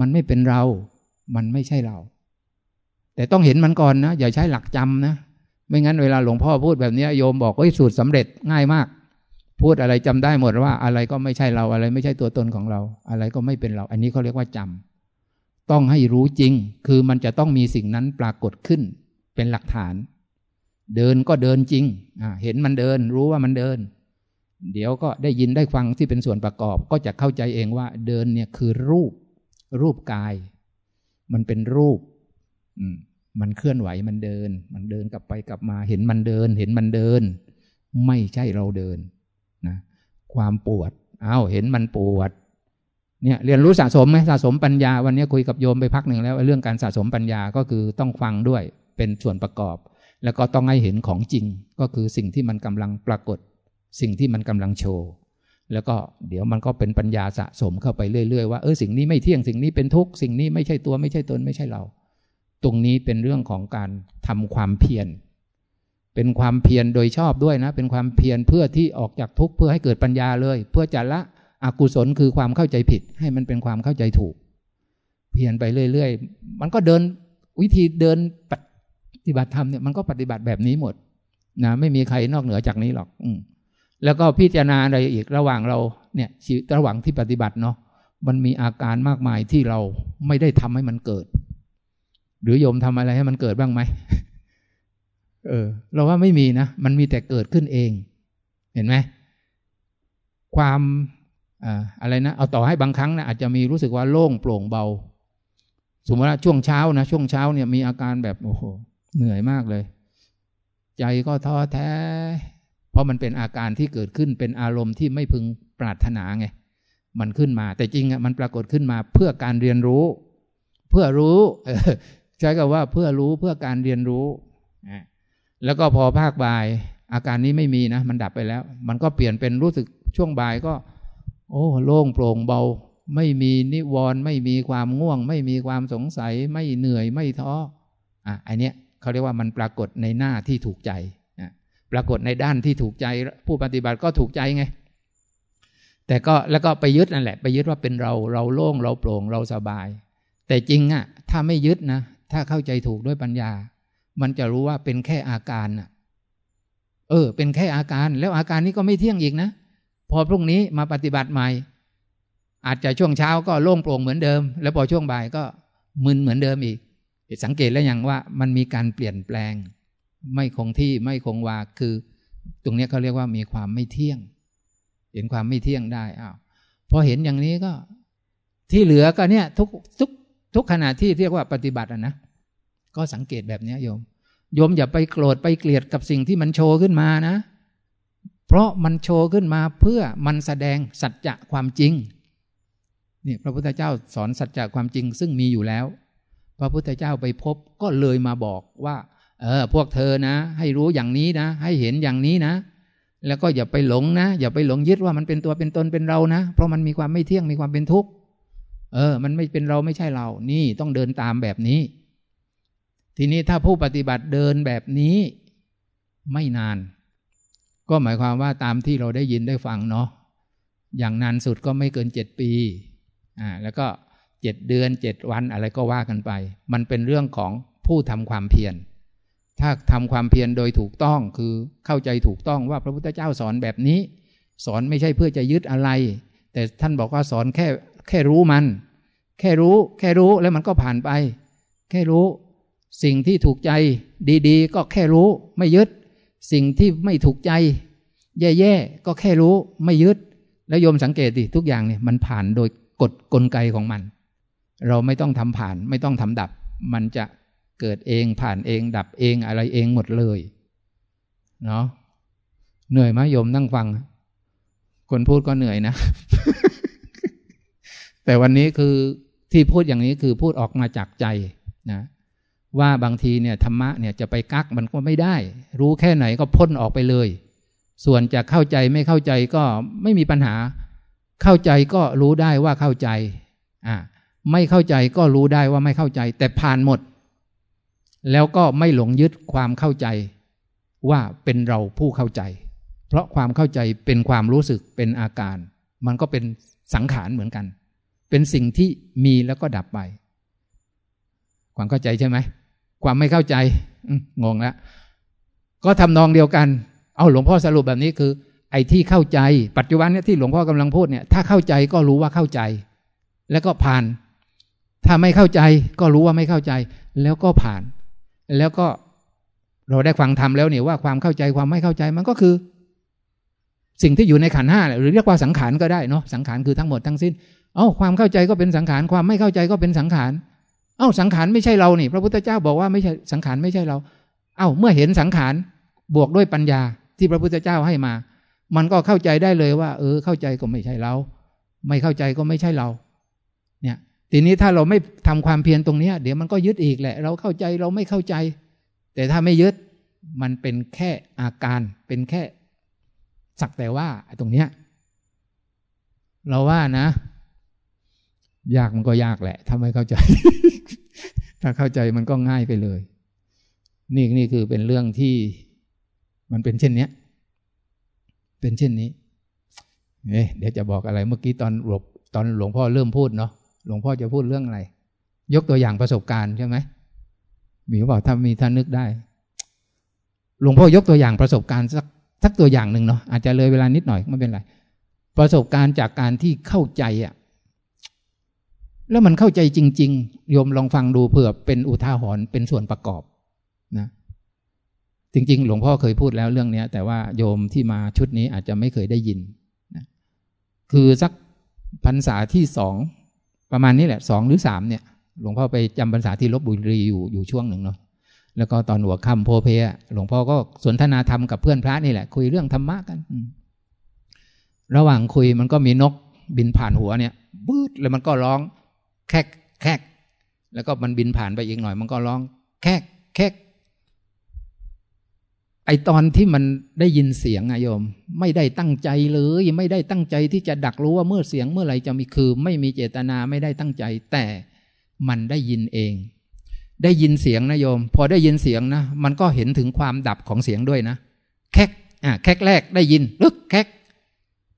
มันไม่เป็นเรา มันไม่ใช่เรา แต่ต้องเห็นมันก่อนนะ อย่าใช้หลักจำนะ ไม่งั้นเวลาหลวงพ่อพูดแบบนี้โยมบอกว่าสูตรสำเร็จง่ายมาก พูดอะไรจำได้หมดว่า อะไรก็ไม่ใช่เราอะไร ไม่ใช่ตัวตนของเรา อะไรก็ไม่เป็นเรา อันนี้เขาเรียกว่าจำต้องให้รู้จริง คือมันจะต้องมีสิ่งนั้นปรากฏขึ้น เป็นหลักฐาน เดินก็เดินจริงเห็นมันเดิน รู้ว่ามันเดิน เดี๋ยวก็ได้ยินได้ฟังที่เป็นส่วนประกอบ ก็จะเข้าใจเองว่า เดินเนี่ยคือรูป รูปกาย มันเป็นรูปมันเคลื่อนไหวมันเดิน มันเดินกลับไปกลับมาเห็นมันเดิน เห็นมันเดิน ไม่ใช่เราเดินนะความปวดเอาเห็นมันปวดเนี่ยเรียนรู้สะสมไหมสะสมปัญญา วันนี้คุยกับโยมไปพักหนึ่งแล้ว เรื่องการสะสมปัญญาก็คือต้องฟังด้วยเป็นส่วนประกอบ แล้วก็ต้องให้เห็นของจริงก็คือสิ่งที่มันกำลังปรากฏ สิ่งที่มันกำลังโชว์ แล้วก็เดี๋ยวมันก็เป็นปัญญาสะสมเข้าไปเรื่อยๆว่าเออสิ่งนี้ไม่เที่ยงสิ่งนี้เป็นทุกข์สิ่งนี้ไม่ใช่ตัวไม่ใช่ตนไม่ใช่เรา ตรงนี้เป็นเรื่องของการทำความเพียรเป็นความเพียรโดยชอบด้วยนะ เป็นความเพียรเพื่อที่ออกจากทุกข์เพื่อให้เกิดปัญญาเลย เพื่อจะละอกุศลคือความเข้าใจผิด ให้มันเป็นความเข้าใจถูก เพียรไปเรื่อยๆ มันก็เดินวิธีเดินปฏิบัติธรรมเนี่ยมันก็ปฏิบัติแบบนี้หมดนะไม่มีใครนอกเหนือจากนี้หรอก อื แล้วก็พิจารณาอะไรอีกระหว่างเราเนี่ยระหว่างที่ปฏิบัติเนาะมันมีอาการมากมายที่เราไม่ได้ทำให้มันเกิด หรือโยมทำอะไรให้มันเกิดบ้างไหมเออ เราว่าไม่มีนะ มันมีแต่เกิดขึ้นเอง เห็นไหมความอะไรนะเอาต่อให้บางครั้งนะอาจจะมีรู้สึกว่าโล่งโปร่งเบา สมมติว่าช่วงเช้านะช่วงเช้าเนี่ยมีอาการแบบโอ้โหเหนื่อยมากเลย ใจก็ท้อแท้ เพราะมันเป็นอาการที่เกิดขึ้นเป็นอารมณ์ที่ไม่พึงปรารถนาไง มันขึ้นมา แต่จริงอะมันปรากฏขึ้นมาเพื่อการเรียนรู้ เพื่อรู้ใช้คำว่าเพื่อรู้เพื่อการเรียนรู้ แล้วก็พอภาคบ่าย อาการนี้ไม่มีนะ มันดับไปแล้ว มันก็เปลี่ยนเป็นรู้สึกช่วงบ่ายก็ โอ้โล่งโปร่งเบา ไม่มีนิวรณ์ไม่มีความง่วง ไม่มีความสงสัย ไม่เหนื่อยไม่ท้ออะไอเนี้ยเขาเรียกว่ามันปรากฏในหน้าที่ถูกใจ ปรากฏในด้านที่ถูกใจผู้ปฏิบัติก็ถูกใจไง แต่ก็แล้วก็ไปยึดนั่นแหละ ไปยึดว่าเป็นเราเราโล่งเราโปร่งเราสบาย แต่จริงอะถ้าไม่ยึดนะถ้าเข้าใจถูกด้วยปัญญา มันจะรู้ว่าเป็นแค่อาการน่ะเออ เป็นแค่อาการ แล้วอาการนี้ก็ไม่เที่ยงอีกนะ พอพรุ่งนี้มาปฏิบัติใหม่ อาจจะช่วงเช้าก็โล่งโปร่งเหมือนเดิม แล้วพอช่วงบ่ายก็มึนเหมือนเดิมอีก สังเกตแล้วย่างว่ามันมีการเปลี่ยนแปลง ไม่คงที่ไม่คงวาคือ ตรงนี้เขาเรียกว่ามีความไม่เที่ยง เห็นความไม่เที่ยงได้อ้าวพอเห็นอย่างนี้ก็ ที่เหลือก็เนี่ย ทุกทุกทุกขณะที่เรียกว่าปฏิบัติอะนะก็สังเกตแบบนี้โยมโยมอย่าไปโกรธไปเกลียดกับสิ่งที่มันโชว์ขึ้นมานะ เพราะมันโชว์ขึ้นมาเพื่อมันแสดงสัจจะความจริงนี่พระพุทธเจ้าสอนสัจจะความจริงซึ่งมีอยู่แล้ว พระพุทธเจ้าไปพบก็เลยมาบอกว่า เออ พวกเธอนะ ให้รู้อย่างนี้นะ ให้เห็นอย่างนี้นะ แล้วก็อย่าไปหลงนะ อย่าไปหลงยึดว่ามันเป็นตัวเป็นตนเป็นเรานะ เพราะมันมีความไม่เที่ยงมีความเป็นทุกข์ เออ มันไม่เป็นเราไม่ใช่เรา นี่ต้องเดินตามแบบนี้ ทีนี้ถ้าผู้ปฏิบัติเดินแบบนี้ ไม่นาน ก็หมายความว่าตามที่เราได้ยินได้ฟังเนาะ อย่างนานสุดก็ไม่เกินเจ็ดปี อ่า แล้วก็เจ็ดเดือนเจ็ดวันอะไรก็ว่ากันไป มันเป็นเรื่องของผู้ทำความเพียร ถ้าทำความเพียรโดยถูกต้องคือเข้าใจถูกต้องว่าพระพุทธเจ้าสอนแบบนี้ สอนไม่ใช่เพื่อจะยึดอะไร แต่ท่านบอกว่าสอนแค่แค่รู้มัน แค่รู้ แค่รู้แล้วมันก็ผ่านไป แค่รู้ สิ่งที่ถูกใจดีๆ ก็แค่รู้ไม่ยึด สิ่งที่ไม่ถูกใจ แย่ๆก็แค่รู้ไม่ยึด แล้วโยมสังเกตดิทุกอย่างเนี่ยมันผ่านโดยกฎกลไกของมัน เราไม่ต้องทำผ่านไม่ต้องทำดับ มันจะ เกิดเองผ่านเอง ดับเองอะไรเองหมดเลยเนาะเหนื่อยไหมโยมนั่งฟัง คนพูดก็เหนื่อยนะ แต่วันนี้คือที่พูดอย่างนี้คือพูดออกมาจากใจนะว่าบางทีเนี่ยธรรมะเนี่ยจะไปกักมันก็ไม่ได้ รู้แค่ไหนก็พ้นออกไปเลย ส่วนจะเข้าใจไม่เข้าใจก็ไม่มีปัญหา เข้าใจก็รู้ได้ว่าเข้าใจอ่าไม่เข้าใจก็รู้ได้ว่าไม่เข้าใจ แต่ผ่านหมด แล้วก็ไม่หลงยึดความเข้าใจว่าเป็นเราผู้เข้าใจ เพราะความเข้าใจเป็นความรู้สึกเป็นอาการ มันก็เป็นสังขารเหมือนกัน เป็นสิ่งที่มีแล้วก็ดับไป ความเข้าใจใช่ไหม ความไม่เข้าใจงงแล้วก็ทำนองเดียวกัน เอาหลวงพ่อสรุปแบบนี้คือ ไอ้ที่เข้าใจ ปัจจุบันเนี่ยที่หลวงพ่อกำลังพูดเนี่ย ถ้าเข้าใจก็รู้ว่าเข้าใจ แล้วก็ผ่าน ถ้าไม่เข้าใจก็รู้ว่าไม่เข้าใจ แล้วก็ผ่าน แล้วก็เราได้ฟังธรรมแล้วเนี่ยว่าความเข้าใจความไม่เข้าใจมันก็คือ สิ่งที่อยู่ในขันห้าหรือเรียกว่าสังขารก็ได้เนาะสังขารคือทั้งหมดทั้งสิ้น เอ้าความเข้าใจก็เป็นสังขารความไม่เข้าใจก็เป็นสังขารเอ้าสังขารไม่ใช่เรานี่ พระพุทธเจ้าบอกว่าไม่ใช่สังขารไม่ใช่เรา เอ้าเมื่อเห็นสังขารบวกด้วยปัญญาที่พระพุทธเจ้าให้มา มันก็เข้าใจได้เลยว่า เออเข้าใจก็ไม่ใช่เรา ไม่เข้าใจก็ไม่ใช่เรา เนี่ย ทีนี้ถ้าเราไม่ทำความเพียรตรงนี้เดี๋ยวมันก็ยึดอีกแหละ เราเข้าใจเราไม่เข้าใจ แต่ถ้าไม่ยึดมันเป็นแค่อาการเป็นแค่ สักแต่ว่าตรงเนี้ยเราว่านะ ยากมันก็ยากแหละถ้าไม่เข้าใจ ถ้าเข้าใจมันก็ง่ายไปเลย นี่นี่คือเป็นเรื่องที่มันเป็นเช่นเนี้ย เป็นเช่นนี้เอ๊ะเดี๋ยวจะบอกอะไรเมื่อกี้ตอนหลบตอนหลวงพ่อเริ่มพูดเนาะ หลวงพ่อจะพูดเรื่องอะไร ยกตัวอย่างประสบการณ์ใช่ไหมมีบอกถ้ามีท่านนึกได้ หลวงพ่อยกตัวอย่างประสบการณ์สักสักตัวอย่างหนึ่งเนาะอาจจะเลยเวลานิดหน่อยไม่เป็นไร ประสบการณ์จากการที่เข้าใจอะแล้วมันเข้าใจจริง ๆ โยมลองฟังดูเผื่อเป็นอุทาหรณ์เป็นส่วนประกอบนะ จริง ๆ หลวงพ่อเคยพูดแล้วเรื่องนี้แต่ว่าโยมที่มาชุดนี้อาจจะไม่เคยได้ยินนะคือสักพรรษาที่สอง ประมาณนี้แหละสองหรือสามเนี่ย หลวงพ่อไปจำพรรษาที่ลบบุรีอยู่อยู่ช่วงหนึ่งเนาะแล้วก็ตอนหัวค่ำโพเพหลวงพ่อก็สนทนาธรรมกับเพื่อนพระนี่แหละ คุยเรื่องธรรมะกันระหว่างคุยมันก็มีนกบินผ่านหัวเนี่ยบืดแล้วมันก็ร้องแคกแคกแล้วก็มันบินผ่านไปอีกหน่อย มันก็ร้องแคกแคก ไอตอนที่มันได้ยินเสียงอะโยม ไม่ได้ตั้งใจเลย ไม่ได้ตั้งใจที่จะดักรู้ว่าเมื่อเสียงเมื่อไหร่จะมีคือ ไม่มีเจตนาไม่ได้ตั้งใจ แต่มันได้ยินเอง ได้ยินเสียงนะโยม พอได้ยินเสียงนะมันก็เห็นถึงความดับของเสียงด้วยนะ แคกอะแคกแรกได้ยินลึกแคก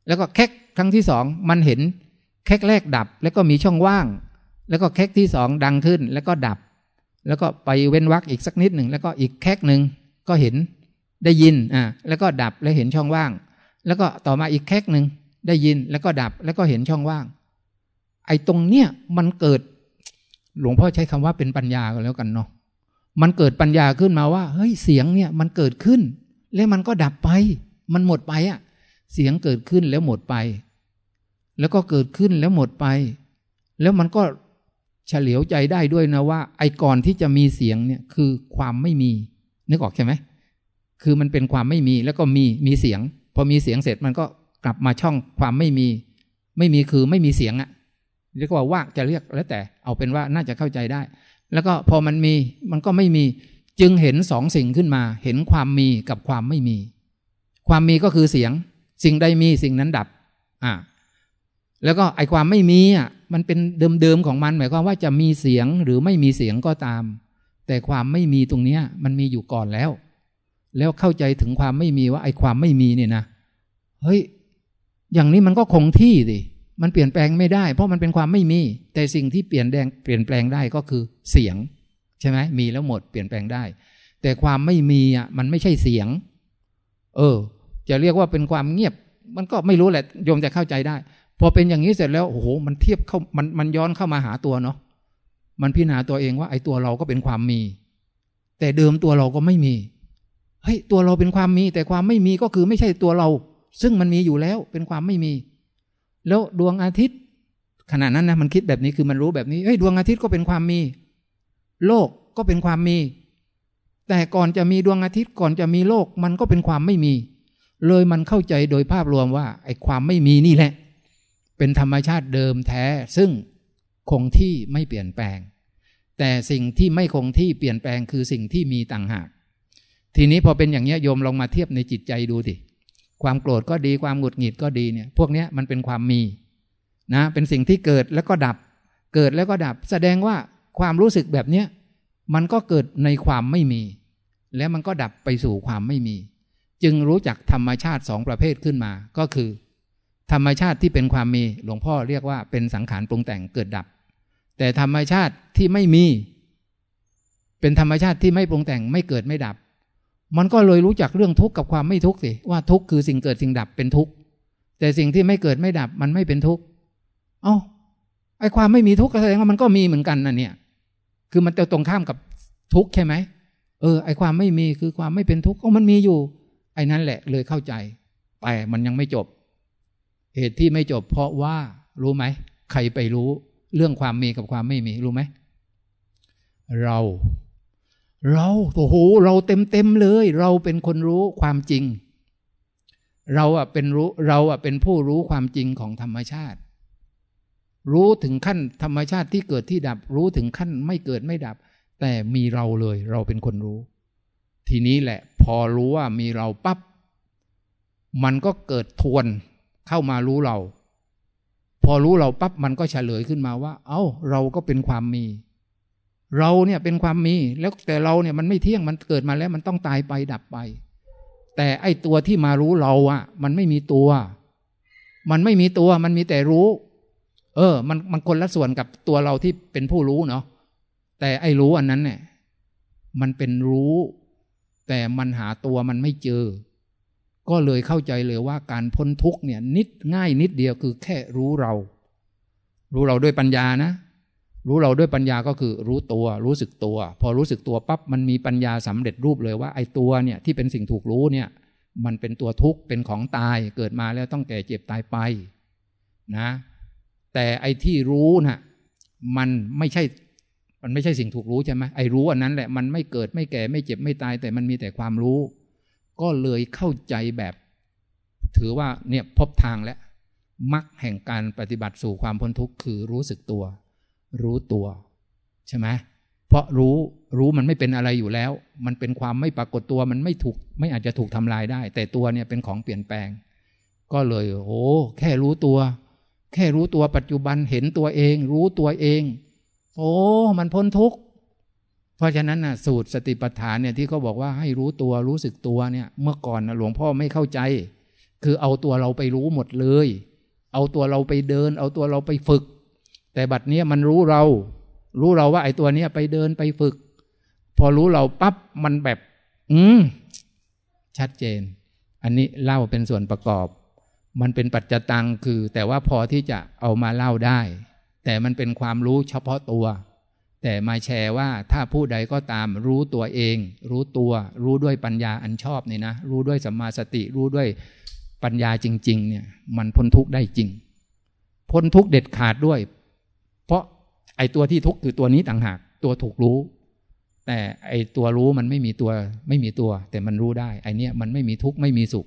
แล้วก็แคกครั้งที่สองมันเห็นแคกแรกดับ แล้วก็มีช่องว่าง แล้วก็แคกที่สองดังขึ้น แล้วก็ดับ แล้วก็ไปเว้นวักอีกสักนิดหนึ่งแล้วก็อีกแคกหนึ่งก็เห็น ได้ยินอ่าแล้วก็ดับแล้วเห็นช่องว่าง แล้วก็ต่อมาอีกแคกหนึ่งได้ยินแล้วก็ดับแล้วก็เห็นช่องว่าง ไอ้ตรงเนี้ยมันเกิด หลวงพ่อใช้คำว่าเป็นปัญญากันแล้วกันเนาะมันเกิดปัญญาขึ้นมาว่า เฮ้ยเสียงเนี่ยมันเกิดขึ้น แล้วมันก็ดับไป มันหมดไปอะเสียงเกิดขึ้นแล้วหมดไป แล้วก็เกิดขึ้นแล้วหมดไป แล้วมันก็เฉลียวใจได้ด้วยนะว่า ไอ้ก่อนที่จะมีเสียงเนี่ยคือความไม่มีนึกออกใช่ไหม คือมันเป็นความไม่มีแล้วก็มีมีเสียง พอมีเสียงเสร็จมันก็กลับมาช่องความไม่มี ไม่มีคือไม่มีเสียงอะเรียกว่าว่างจะเรียกแล้วแต่เอาเป็นว่าน่าจะเข้าใจได้ แล้วก็พอมันมีมันก็ไม่มีจึงเห็นสองสิ่งขึ้นมา เห็นความมีกับความไม่มี ความมีก็คือเสียง สิ่งใดมีสิ่งนั้นดับอ่าแล้วก็ไอความไม่มีอะมันเป็นเดิมๆของมันหมายความว่าจะมีเสียงหรือไม่มีเสียงก็ตาม แต่ความไม่มีตรงเนี้ยมันมีอยู่ก่อนแล้ว แล้วเข้าใจถึงความไม่มีว่าไอ้ความไม่มีเนี่ยนะเฮ้ยอย่างนี้มันก็คงที่สิมันเปลี่ยนแปลงไม่ได้ เพราะมันเป็นความไม่มี แต่สิ่งที่เปลี่ยนแปลงเปลี่ยนแปลงได้ก็คือเสียง ใช่ไหมมีแล้วหมดเปลี่ยนแปลงได้ แต่ความไม่มีอะมันไม่ใช่เสียง เออ จะเรียกว่าเป็นความเงียบ มันก็ไม่รู้แหละโยมจะเข้าใจได้ พอเป็นอย่างนี้เสร็จแล้วโอ้โหมันเทียบเข้ามันมันย้อนเข้ามาหาตัวเนาะมันพิจารณาตัวเองว่าไอ้ตัวเราก็เป็นความมี แต่เดิมตัวเราก็ไม่มี เฮ้ยตัวเราเป็นความมี แต่ความไม่มีก็คือไม่ใช่ตัวเรา ซึ่งมันมีอยู่แล้วเป็นความไม่มี แล้วดวงอาทิตย์ ขณะนั้นนะมันคิดแบบนี้คือมันรู้แบบนี้เฮ้ยดวงอาทิตย์ก็เป็นความมี โลกก็เป็นความมี แต่ก่อนจะมีดวงอาทิตย์ก่อนจะมีโลกมันก็เป็นความไม่มี เลยมันเข้าใจโดยภาพรวมว่าไอ้ความไม่มีนี่แหละ เป็นธรรมชาติเดิมแท้ ซึ่งคงที่ไม่เปลี่ยนแปลง แต่สิ่งที่ไม่คงที่เปลี่ยนแปลงคือสิ่งที่มีต่างหาก ทีนี้พอเป็นอย่างนี้โยมลองมาเทียบในจิตใจดูสิความโกรธก็ดีความหงุดหงิดก็ดีเนี่ย พวกนี้มันเป็นความมีนะเป็นสิ่งที่เกิดแล้วก็ดับ เกิดแล้วก็ดับ แสดงว่าความรู้สึกแบบเนี้ยมันก็เกิดในความไม่มี แล้วมันก็ดับไปสู่ความไม่มี จึงรู้จักธรรมชาติสองประเภทขึ้นมา ก็คือ ธรรมชาติที่เป็นความมีหลวงพ่อเรียกว่าเป็นสังขารปรุงแต่งเกิดดับ แต่ธรรมชาติที่ไม่มี เป็นธรรมชาติที่ไม่ปรุงแต่งไม่เกิดไม่ดับ มันก็เลยรู้จักเรื่องทุกข์กับความไม่ทุกข์สิว่าทุกข์คือสิ่งเกิดสิ่งดับเป็นทุกข์แต่สิ่งที่ไม่เกิดไม่ดับมันไม่เป็นทุกข์เอ้าไอ้ความไม่มีทุกข์แสดงว่ามันก็มีเหมือนกันนะเนี่ย คือมันจะตรงข้ามกับทุกข์ใช่ไหมเออไอ้ความไม่มีคือความไม่เป็นทุกข์ก็มันมีอยู่ ไอ้นั้นแหละเลยเข้าใจ แต่มันยังไม่จบ เหตุที่ไม่จบ เพราะว่ารู้ไหมใครไปรู้เรื่องความมีกับความไม่มีรู้ไหมเรา เราโอ้โหเราเต็มเต็มเลย เราเป็นคนรู้ความจริง เราอะเป็นรู้เราอะเป็นผู้รู้ความจริงของธรรมชาติ รู้ถึงขั้นธรรมชาติที่เกิดที่ดับ รู้ถึงขั้นไม่เกิดไม่ดับ แต่มีเราเลย เราเป็นคนรู้ ทีนี้แหละ พอรู้ว่ามีเราปับ๊บมันก็เกิดทวนเข้ามารู้เรา พอรู้เราปับ๊บมันก็เฉลยขึ้นมาว่า เอา้า เราก็เป็นความมี เราเนี่ยเป็นความมีแล้วแต่เราเนี่ยมันไม่เที่ยงมันเกิดมาแล้วมันต้องตายไปดับไป แต่ไอตัวที่มารู้เราอะ่ะ มันไม่มีตัว มันไม่มีตัวมันมีแต่รู้ เออ มันมันคนละส่วนกับตัวเราที่เป็นผู้รู้เนาะแต่ไอรู้อันนั้นเนี่ยมันเป็นรู้ แต่มันหาตัวมันไม่เจอ ก็เลยเข้าใจเลยว่าการพ้นทุกเนี่ยนิดง่ายนิดเดียวคือแค่รู้เรา รู้เราด้วยปัญญานะ รู้เราด้วยปัญญาก็คือรู้ตัวรู้สึกตัว พอรู้สึกตัวปั๊บมันมีปัญญาสำเร็จรูปเลยว่าไอ้ตัวเนี่ยที่เป็นสิ่งถูกรู้เนี่ยมันเป็นตัวทุกข์เป็นของตายเกิดมาแล้วต้องแก่เจ็บตายไปนะแต่ไอ้ที่รู้นะ่ะมันไม่ใช่มันไม่ใช่สิ่งถูกรู้ใช่ไหมไอ้รู้อันนั้นแหละมันไม่เกิดไม่แก่ไม่เจ็บไม่ตาย แต่มันมีแต่ความรู้ ก็เลยเข้าใจแบบ ถือว่าเนี่ยพบทางแล้วมรรคแห่งการปฏิบัติสู่ความพ้นทุกข์คือรู้สึกตัว รู้ตัวใช่ไหมเพราะรู้รู้มันไม่เป็นอะไรอยู่แล้ว มันเป็นความไม่ปรากฏตัวมันไม่ถูกไม่อาจจะถูกทำลายได้ แต่ตัวเนี่ยเป็นของเปลี่ยนแปลง ก็เลยโอ้แค่รู้ตัว แค่รู้ตัวปัจจุบันเห็นตัวเอง รู้ตัวเอง โอ้มันพ้นทุกข์เพราะฉะนั้นนะสูตรสติปัฏฐานเนี่ยที่เขาบอกว่าให้รู้ตัวรู้สึกตัวเนี่ย เมื่อก่อนนะหลวงพ่อไม่เข้าใจ คือเอาตัวเราไปรู้หมดเลย เอาตัวเราไปเดิน เอาตัวเราไปฝึก แต่บัดนี้มันรู้เรา รู้เราว่าไอ้ตัวเนี้ยไปเดินไปฝึก พอรู้เราปั๊บมันแบบ อืมชัดเจน อันนี้เล่าเป็นส่วนประกอบ มันเป็นปัจจตังคือ แต่ว่าพอที่จะเอามาเล่าได้ แต่มันเป็นความรู้เฉพาะตัว แต่มาแชร์ว่าถ้าผู้ใดก็ตามรู้ตัวเอง รู้ตัว รู้ด้วยปัญญาอันชอบนี่นะ รู้ด้วยสัมมาสติรู้ด้วยปัญญาจริง ๆ เนี่ย มันพ้นทุกข์ได้จริง พ้นทุกข์เด็ดขาดด้วย เพราะไอตัวที่ทุกข์คือตัวนี้ต่างหาก ตัวถูกรู้ แต่ไอตัวรู้มันไม่มีตัวไม่มีตัว แต่มันรู้ได้ ไอเนี้ยมันไม่มีทุกข์ไม่มีสุข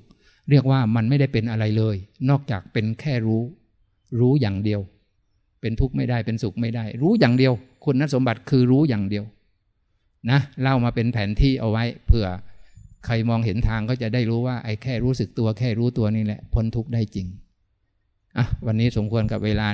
เรียกว่ามันไม่ได้เป็นอะไรเลย นอกจากเป็นแค่รู้ รู้อย่างเดียว เป็นทุกข์ไม่ได้เป็นสุขไม่ได้ รู้อย่างเดียว คุณสมบัติคือรู้อย่างเดียว นะเล่ามาเป็นแผนที่เอาไว้เผื่อใครมองเห็นทางก็จะได้รู้ว่าไอ้แค่รู้สึกตัวแค่รู้ตัวนี่แหละพ้นทุกข์ได้จริงอะวันนี้สมควรกับเวลา